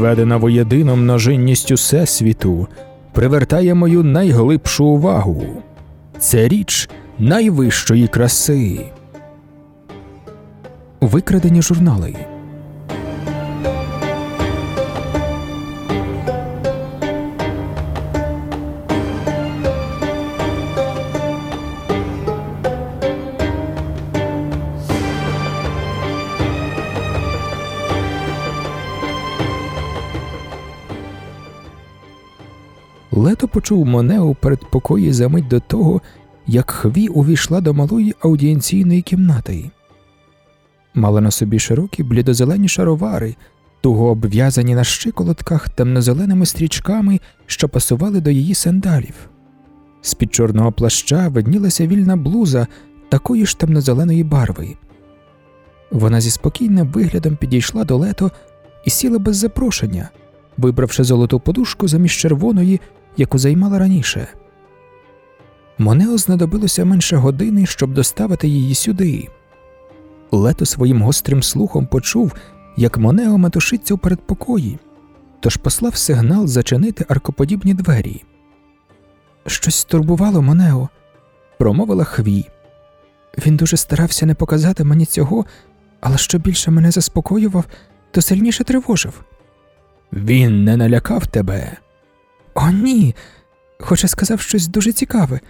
зведена воєдино множинністю Всесвіту, привертає мою найглибшу увагу. Це річ найвищої краси. Викрадені журнали. Лето почув Моне у передпокої за мить до того, як Хві увійшла до малої аудієнційної кімнати. Мала на собі широкі блідозелені шаровари, туго обв'язані на щиколотках темнозеленими стрічками, що пасували до її сандалів. З під чорного плаща виднілася вільна блуза такої ж темнозеленої барви. Вона зі спокійним виглядом підійшла до лето і сіла без запрошення, вибравши золоту подушку замість червоної, яку займала раніше. Монео знадобилося менше години, щоб доставити її сюди. Лето своїм гострим слухом почув, як Монео метушиться у передпокої, тож послав сигнал зачинити аркоподібні двері. Щось стурбувало Монео, промовила Хві. Він дуже старався не показати мені цього, але що більше мене заспокоював, то сильніше тривожив. Він не налякав тебе. О, ні. Хоча сказав щось дуже цікаве.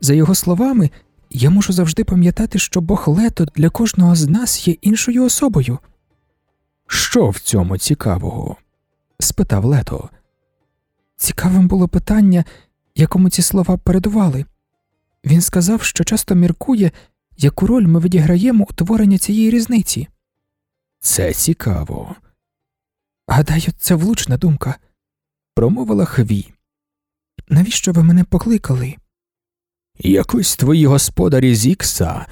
За його словами, я можу завжди пам'ятати, що Бог лето для кожного з нас є іншою особою. Що в цьому цікавого? спитав лето. Цікавим було питання, якому ці слова передували. Він сказав, що часто міркує, яку роль ми відіграємо у творенні цієї різниці. Це цікаво. Гадаю, це влучна думка, промовила Хві. Навіщо ви мене покликали? Якось твої господарі Зікса.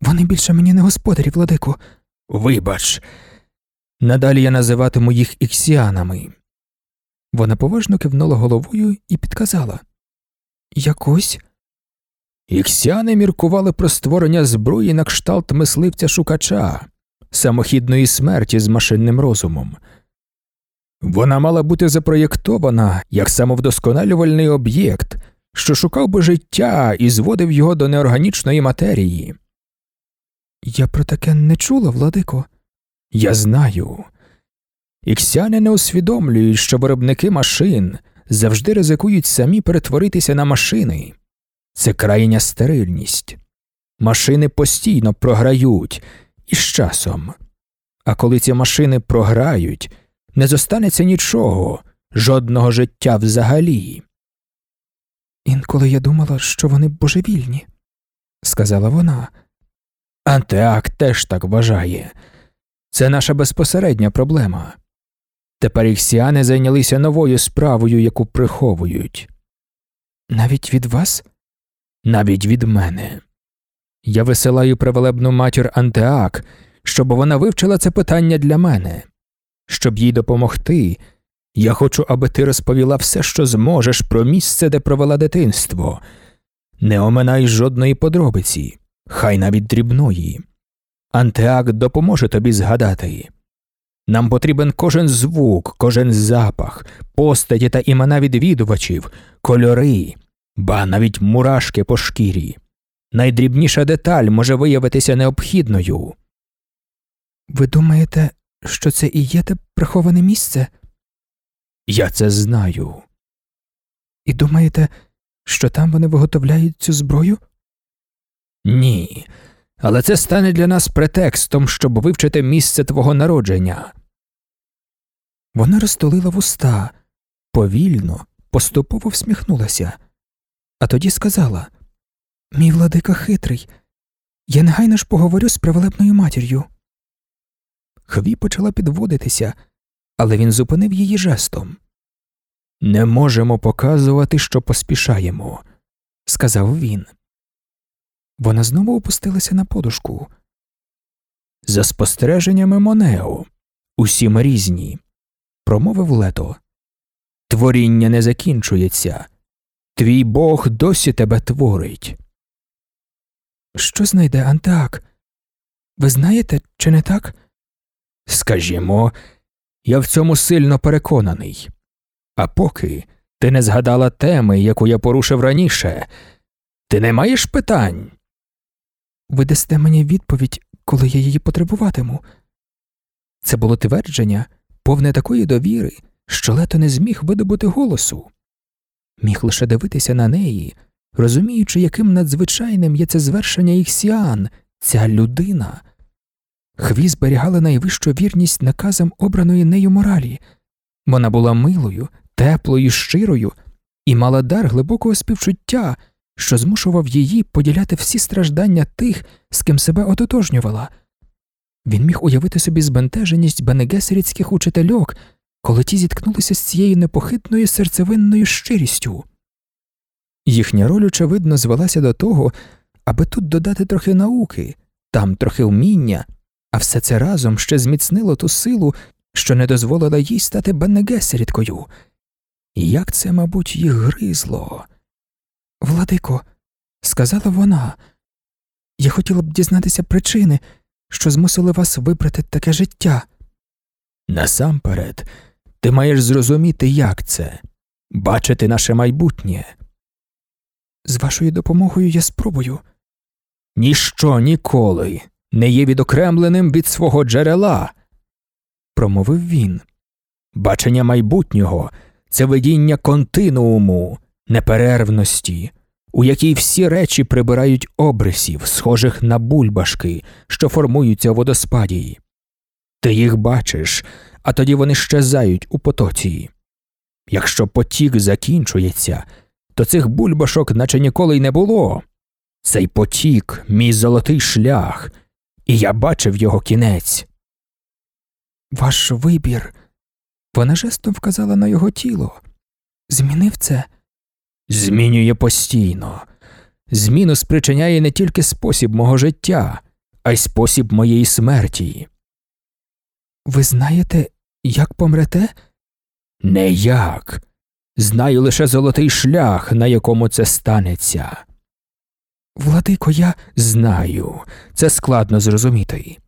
Вони більше мені не господарі, владику. Вибач. Надалі я називатиму їх іксіанами. Вона поважно кивнула головою і підказала Якось. Іксіани міркували про створення зброї на кшталт мисливця шукача, самохідної смерті з машинним розумом. Вона мала бути запроєктована як самовдосконалювальний об'єкт, що шукав би життя і зводив його до неорганічної матерії. Я про таке не чула, владико. Я знаю. Іксяни не усвідомлюють, що виробники машин завжди ризикують самі перетворитися на машини. Це крайня стерильність. Машини постійно програють і з часом. А коли ці машини програють, не зостанеться нічого, жодного життя взагалі. Інколи я думала, що вони божевільні, сказала вона. Антеак теж так вважає. Це наша безпосередня проблема. Тепер іксіани зайнялися новою справою, яку приховують. Навіть від вас? Навіть від мене. Я висилаю привелебну матір Антеак, щоб вона вивчила це питання для мене. Щоб їй допомогти, я хочу, аби ти розповіла все, що зможеш про місце, де провела дитинство. Не оминай жодної подробиці, хай навіть дрібної. Антеак допоможе тобі згадати. Нам потрібен кожен звук, кожен запах, постаті та імена відвідувачів, кольори, ба навіть мурашки по шкірі. Найдрібніша деталь може виявитися необхідною. Ви думаєте, що це і є те приховане місце? Я це знаю. І думаєте, що там вони виготовляють цю зброю? Ні. Але це стане для нас претекстом, щоб вивчити місце твого народження. Вона розтолила вуста, повільно, поступово всміхнулася, а тоді сказала Мій владика хитрий. Я негайно ж поговорю з привелебною матір'ю. Хві почала підводитися, але він зупинив її жестом. Не можемо показувати, що поспішаємо, сказав він. Вона знову опустилася на подушку. За спостереженнями Монео, усі ми різні, промовив лето. Творіння не закінчується. Твій Бог досі тебе творить. Що знайде Антеак? Ви знаєте, чи не так? Скажімо, Я в цьому сильно переконаний. А поки ти не згадала теми, яку я порушив раніше, ти не маєш питань? Ви дасте мені відповідь, коли я її потребуватиму. Це було твердження, повне такої довіри, що лето не зміг видобути голосу. Міг лише дивитися на неї, розуміючи, яким надзвичайним є це звершення Іксіан, ця людина. Хві зберігала найвищу вірність наказам обраної нею моралі. Вона була милою, теплою, щирою і мала дар глибокого співчуття, що змушував її поділяти всі страждання тих, з ким себе ототожнювала. Він міг уявити собі збентеженість бенегесерівських учительок, коли ті зіткнулися з цією непохитною серцевинною щирістю. Їхня роль, очевидно, звелася до того, аби тут додати трохи науки, там трохи вміння, а все це разом ще зміцнило ту силу, що не дозволила їй стати бенегесерідкою. Як це, мабуть, їх гризло. Владико, сказала вона, я хотіла б дізнатися причини, що змусили вас вибрати таке життя. Насамперед, ти маєш зрозуміти, як це бачити наше майбутнє. З вашою допомогою я спробую. Ніщо ніколи не є відокремленим від свого джерела, промовив він. Бачення майбутнього це видіння континууму, неперервності, у якій всі речі прибирають обрисів, схожих на бульбашки, що формуються у водоспаді. Ти їх бачиш, а тоді вони щезають у потоці. Якщо потік закінчується, то цих бульбашок наче ніколи й не було. Цей потік мій золотий шлях, і я бачив його кінець. Ваш вибір. Вона жестом вказала на його тіло. Змінив це? Змінює постійно. Зміну спричиняє не тільки спосіб мого життя, а й спосіб моєї смерті. Ви знаєте, як помрете? Не як. Знаю лише золотий шлях, на якому це станеться. Владико, я знаю, це складно зрозуміти.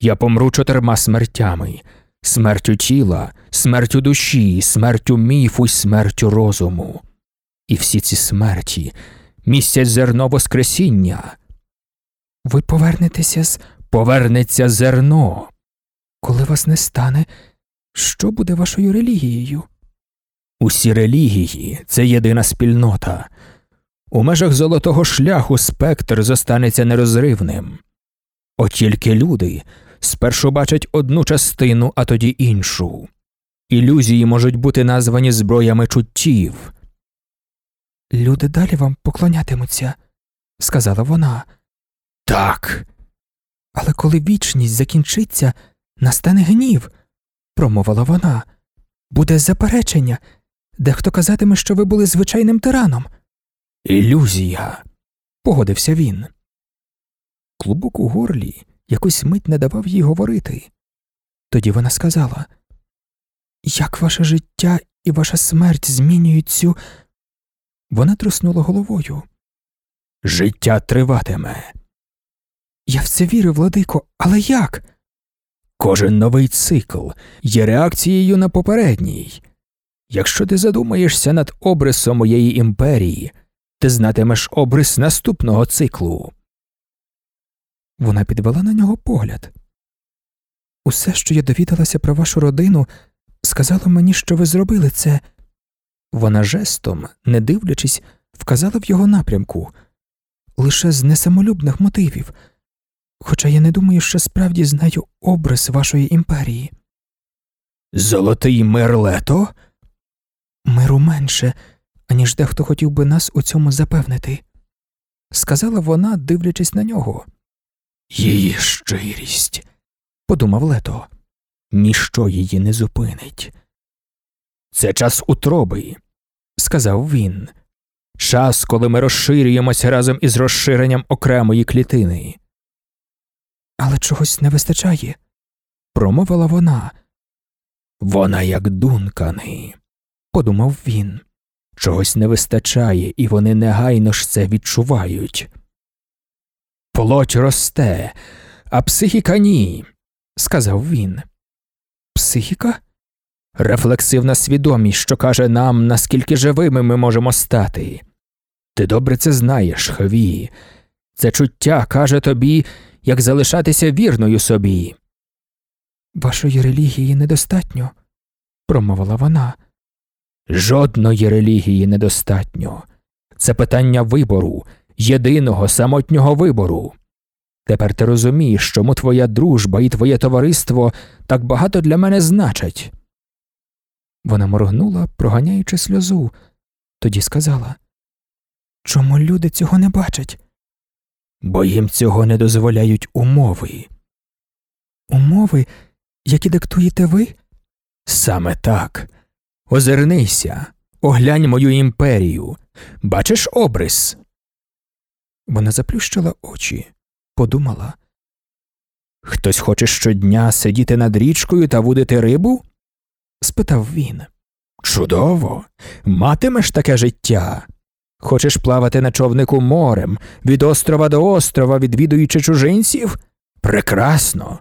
Я помру чотирма смертями смертю тіла, смертю душі, смертю міфу й смертю розуму. І всі ці смерті містять зерно Воскресіння. Ви повернетеся з повернеться зерно. Коли вас не стане, що буде вашою релігією? Усі релігії це єдина спільнота. У межах золотого шляху спектр зостанеться нерозривним. От тільки люди спершу бачать одну частину, а тоді іншу. Ілюзії можуть бути названі зброями чуттів. Люди далі вам поклонятимуться, сказала вона. Так. Але коли вічність закінчиться, настане гнів, промовила вона. Буде заперечення, дехто казатиме, що ви були звичайним тираном. Ілюзія, погодився він. Клубок у горлі якусь мить не давав їй говорити. Тоді вона сказала Як ваше життя і ваша смерть змінюють цю. Вона труснула головою. Життя триватиме. Я в це вірю, Владико, але як? Кожен новий цикл є реакцією на попередній. Якщо ти задумаєшся над обрисом моєї імперії, ти знатимеш обрис наступного циклу. Вона підвела на нього погляд. Усе, що я довідалася про вашу родину, сказало мені, що ви зробили це. Вона жестом, не дивлячись, вказала в його напрямку лише з несамолюбних мотивів, хоча я не думаю, що справді знаю образ вашої імперії. Золотий мир лето? Миру менше, аніж дехто хотів би нас у цьому запевнити, сказала вона, дивлячись на нього. Її щирість, подумав лето, ніщо її не зупинить. Це час утроби, сказав він, час, коли ми розширюємося разом із розширенням окремої клітини. Але чогось не вистачає, промовила вона. Вона як дункани, подумав він. Чогось не вистачає, і вони негайно ж це відчувають. Плоть росте, а психіка ні, сказав він. Психіка? рефлексивна свідомість, що каже нам, наскільки живими ми можемо стати. Ти добре це знаєш, Хві. Це чуття каже тобі, як залишатися вірною собі. Вашої релігії недостатньо, промовила вона. Жодної релігії недостатньо. Це питання вибору, єдиного самотнього вибору. Тепер ти розумієш, чому твоя дружба і твоє товариство так багато для мене значать. Вона моргнула, проганяючи сльозу, тоді сказала Чому люди цього не бачать? Бо їм цього не дозволяють умови. Умови, які диктуєте ви? Саме так. Озирнися, оглянь мою імперію. Бачиш обрис? Вона заплющила очі, подумала. Хтось хоче щодня сидіти над річкою та вудити рибу? спитав він. Чудово. Матимеш таке життя. Хочеш плавати на човнику морем, від острова до острова, відвідуючи чужинців? Прекрасно.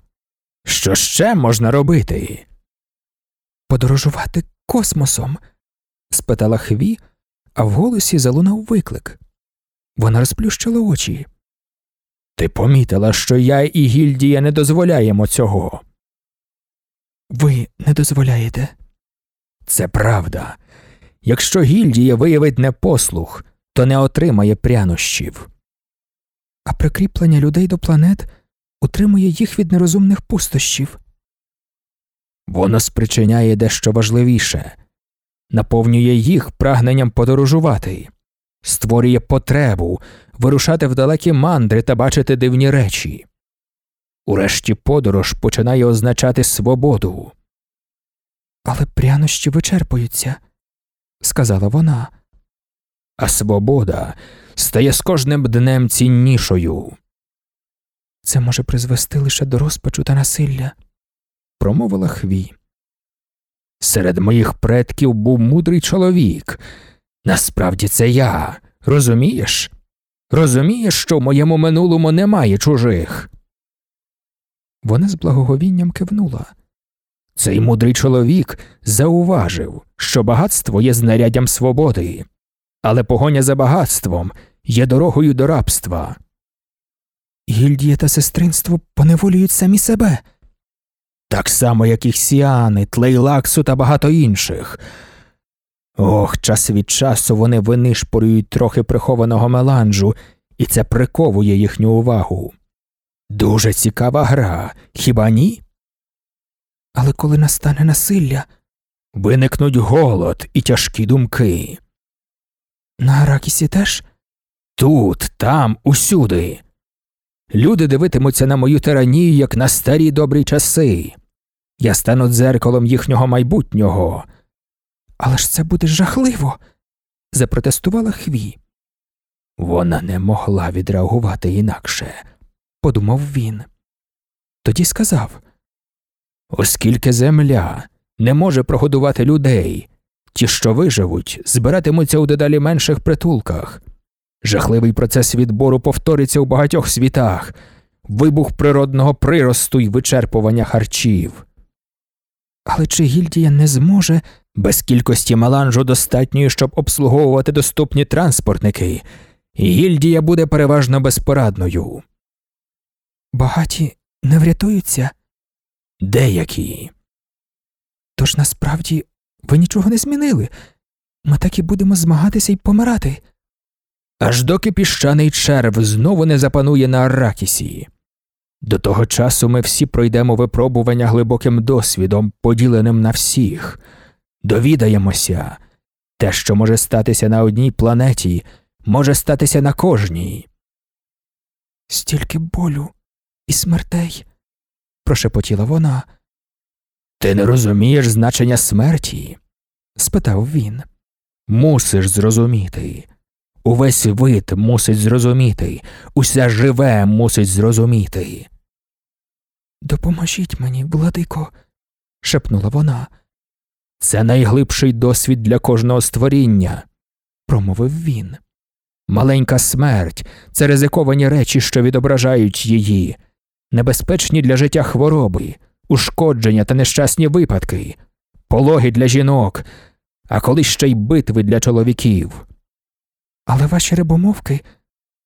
Що ще можна робити? Подорожувати космосом? спитала Хві, а в голосі залунав виклик. Вона розплющила очі. Ти помітила, що я і гільдія не дозволяємо цього. Ви не дозволяєте. Це правда. Якщо гільдія виявить непослух, то не отримає прянощів. А прикріплення людей до планет утримує їх від нерозумних пустощів. Воно спричиняє дещо важливіше наповнює їх прагненням подорожувати, створює потребу вирушати в далекі мандри та бачити дивні речі. Урешті подорож починає означати свободу. Але прянощі вичерпуються, сказала вона. А свобода стає з кожним днем ціннішою. Це може призвести лише до розпачу та насилля, промовила Хві. Серед моїх предків був мудрий чоловік. Насправді це я, розумієш? Розумієш, що в моєму минулому немає чужих. Вона з благоговінням кивнула. Цей мудрий чоловік зауважив, що багатство є знаряддям свободи, але погоня за багатством є дорогою до рабства. Гільдія та сестринство поневолюють самі себе. Так само, як і Сіани, Тлейлаксу та багато інших. Ох, час від часу вони винишпорюють трохи прихованого меланжу, і це приковує їхню увагу. Дуже цікава гра, хіба ні? Але коли настане насилля, виникнуть голод і тяжкі думки. На Аракісі теж? Тут, там, усюди. Люди дивитимуться на мою тиранію, як на старі добрі часи. Я стану дзеркалом їхнього майбутнього. Але ж це буде жахливо. запротестувала Хві. Вона не могла відреагувати інакше, подумав він. Тоді сказав Оскільки земля не може прогодувати людей, ті, що виживуть, збиратимуться у дедалі менших притулках. Жахливий процес відбору повториться у багатьох світах, вибух природного приросту й вичерпування харчів. Але чи гільдія не зможе без кількості маланжу достатньої, щоб обслуговувати доступні транспортники, гільдія буде переважно безпорадною. Багаті не врятуються? Деякі. Тож насправді ви нічого не змінили. Ми так і будемо змагатися і помирати. Аж доки піщаний черв знову не запанує на Аракісі. До того часу ми всі пройдемо випробування глибоким досвідом, поділеним на всіх, довідаємося те, що може статися на одній планеті, може статися на кожній. Стільки болю і смертей, прошепотіла вона. Ти не розумієш значення смерті? спитав він. Мусиш зрозуміти. Увесь вид мусить зрозуміти, усе живе мусить зрозуміти. Допоможіть мені, владико, шепнула вона. Це найглибший досвід для кожного створіння, промовив він. Маленька смерть це ризиковані речі, що відображають її, небезпечні для життя хвороби, ушкодження та нещасні випадки, пологи для жінок, а коли ще й битви для чоловіків. Але ваші рибомовки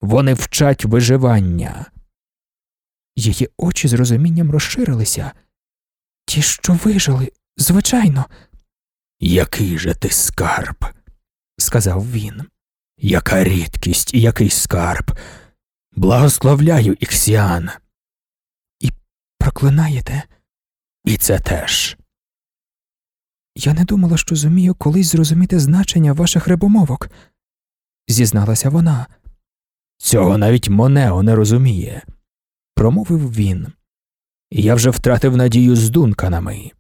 вони вчать виживання. Її очі з розумінням розширилися. Ті, що вижили, звичайно. Який же ти скарб, сказав він. Яка рідкість і який скарб. Благословляю Іксіан. І проклинаєте. І це теж. Я не думала, що зумію колись зрозуміти значення ваших рибомовок, зізналася вона. Цього навіть Монео не розуміє, промовив він. Я вже втратив надію з дунканами.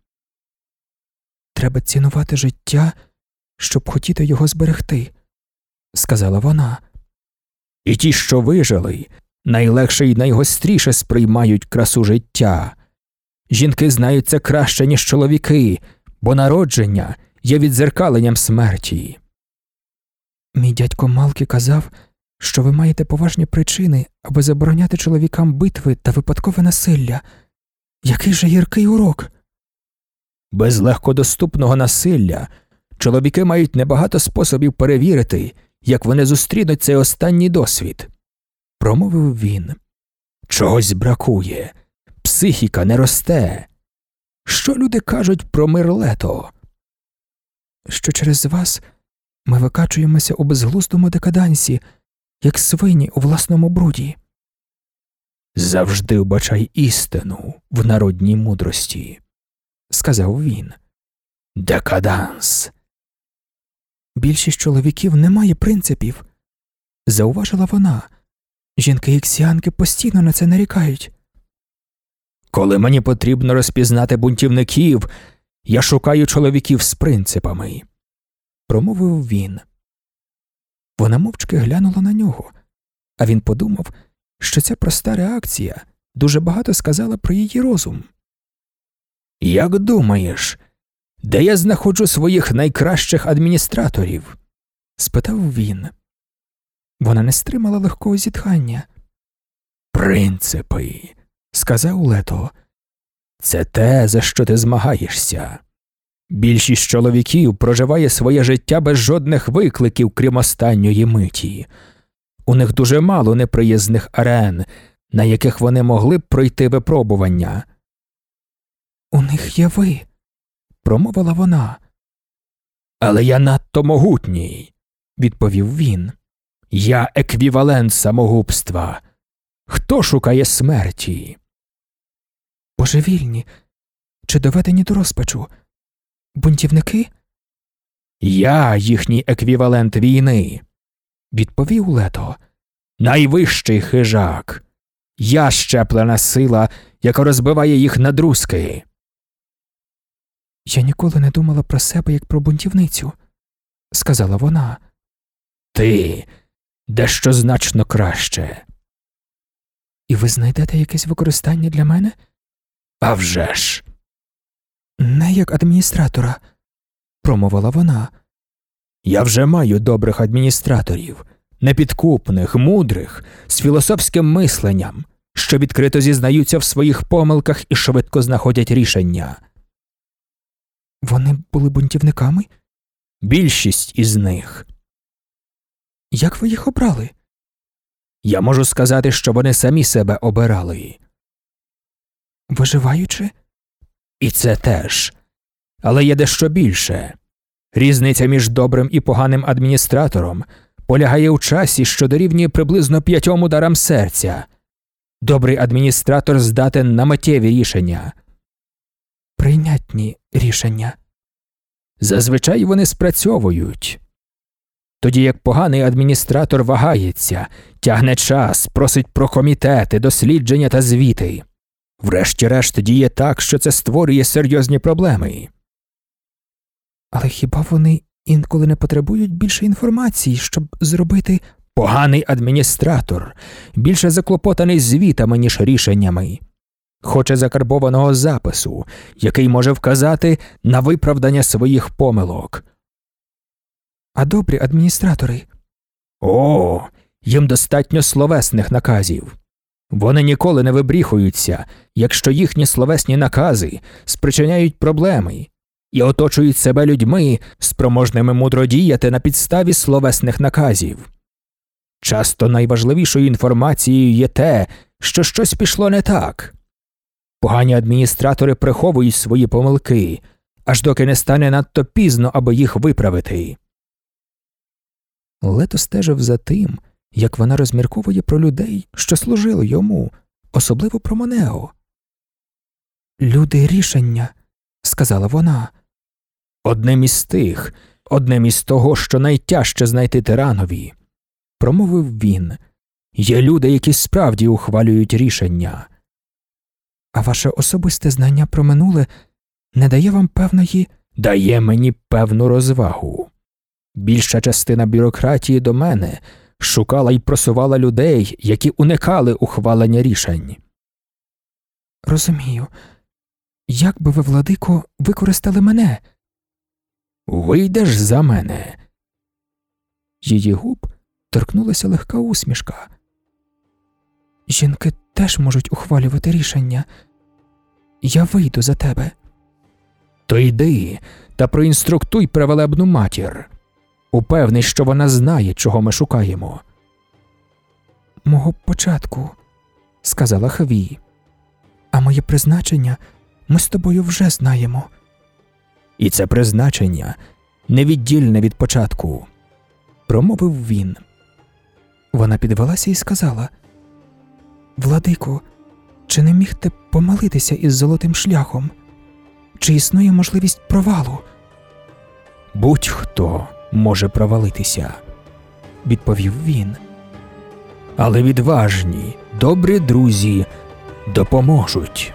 Треба цінувати життя, щоб хотіти його зберегти, сказала вона. І ті, що вижили, найлегше і найгостріше сприймають красу життя. Жінки знають це краще, ніж чоловіки, бо народження є відзеркаленням смерті. Мій дядько Малкі казав, що ви маєте поважні причини, аби забороняти чоловікам битви та випадкове насилля. Який же гіркий урок? Без легкодоступного насилля чоловіки мають небагато способів перевірити, як вони зустрінуть цей останній досвід. Промовив він. Чогось бракує, психіка не росте. Що люди кажуть про мир лето? Що через вас ми викачуємося у безглуздому декадансі, як свині у власному бруді. Завжди вбачай істину в народній мудрості, сказав він. Декаданс. Більшість чоловіків не має принципів, зауважила вона. Жінки іксіанки постійно на це нарікають. Коли мені потрібно розпізнати бунтівників, я шукаю чоловіків з принципами, промовив він. Вона мовчки глянула на нього, а він подумав, що ця проста реакція дуже багато сказала про її розум. Як думаєш, де я знаходжу своїх найкращих адміністраторів? спитав він. Вона не стримала легкого зітхання. Принципи, сказав Лето, це те, за що ти змагаєшся. Більшість чоловіків проживає своє життя без жодних викликів, крім останньої миті. У них дуже мало неприязних арен, на яких вони могли б пройти випробування. У них є ви, промовила вона. Але я надто могутній, відповів він. Я еквівалент самогубства. Хто шукає смерті? Божевільні чи доведені до розпачу? Бунтівники? Я їхній еквівалент війни, відповів Лето. Найвищий хижак. Я щеплена сила, яка розбиває їх на друзки. Я ніколи не думала про себе як про бунтівницю, сказала вона. Ти дещо значно краще. І ви знайдете якесь використання для мене? «А вже ж!» Не як адміністратора, промовила вона. Я вже маю добрих адміністраторів, непідкупних, мудрих, з філософським мисленням, що відкрито зізнаються в своїх помилках і швидко знаходять рішення. Вони були бунтівниками? Більшість із них. Як ви їх обрали? Я можу сказати, що вони самі себе обирали. Виживаючи? І це теж. Але є дещо більше. Різниця між добрим і поганим адміністратором полягає у часі, що дорівнює приблизно п'ятьом ударам серця. Добрий адміністратор здатен на миттєві рішення. Прийнятні рішення. Зазвичай вони спрацьовують. Тоді як поганий адміністратор вагається, тягне час, просить про комітети, дослідження та звіти. Врешті-решт діє так, що це створює серйозні проблеми. Але хіба вони інколи не потребують більше інформації, щоб зробити поганий адміністратор, більше заклопотаний звітами, ніж рішеннями, хоче закарбованого запису, який може вказати на виправдання своїх помилок. А добрі адміністратори. О, їм достатньо словесних наказів. Вони ніколи не вибріхуються, якщо їхні словесні накази спричиняють проблеми, і оточують себе людьми, спроможними мудро діяти на підставі словесних наказів. Часто найважливішою інформацією є те, що щось пішло не так. Погані адміністратори приховують свої помилки, аж доки не стане надто пізно, аби їх виправити. Лето стежив за тим, як вона розмірковує про людей, що служили йому, особливо про Монео. Люди рішення, сказала вона. Одним із тих, одним із того, що найтяжче знайти тиранові, промовив він. Є люди, які справді ухвалюють рішення. А ваше особисте знання про минуле не дає вам певної дає мені певну розвагу. Більша частина бюрократії до мене шукала і просувала людей, які уникали ухвалення рішень. Розумію, як би ви, владико, використали мене? Вийдеш за мене. Її губ торкнулася легка усмішка. Жінки теж можуть ухвалювати рішення. Я вийду за тебе. То йди та проінструктуй превелебну матір. Упевний, що вона знає, чого ми шукаємо. Мого початку, сказала Хві. А моє призначення ми з тобою вже знаємо. І це призначення невіддільне від початку, промовив він. Вона підвелася і сказала Владику, чи не міг ти помилитися із золотим шляхом? Чи існує можливість провалу? Будь-хто може провалитися, відповів він. Але відважні, добрі друзі допоможуть.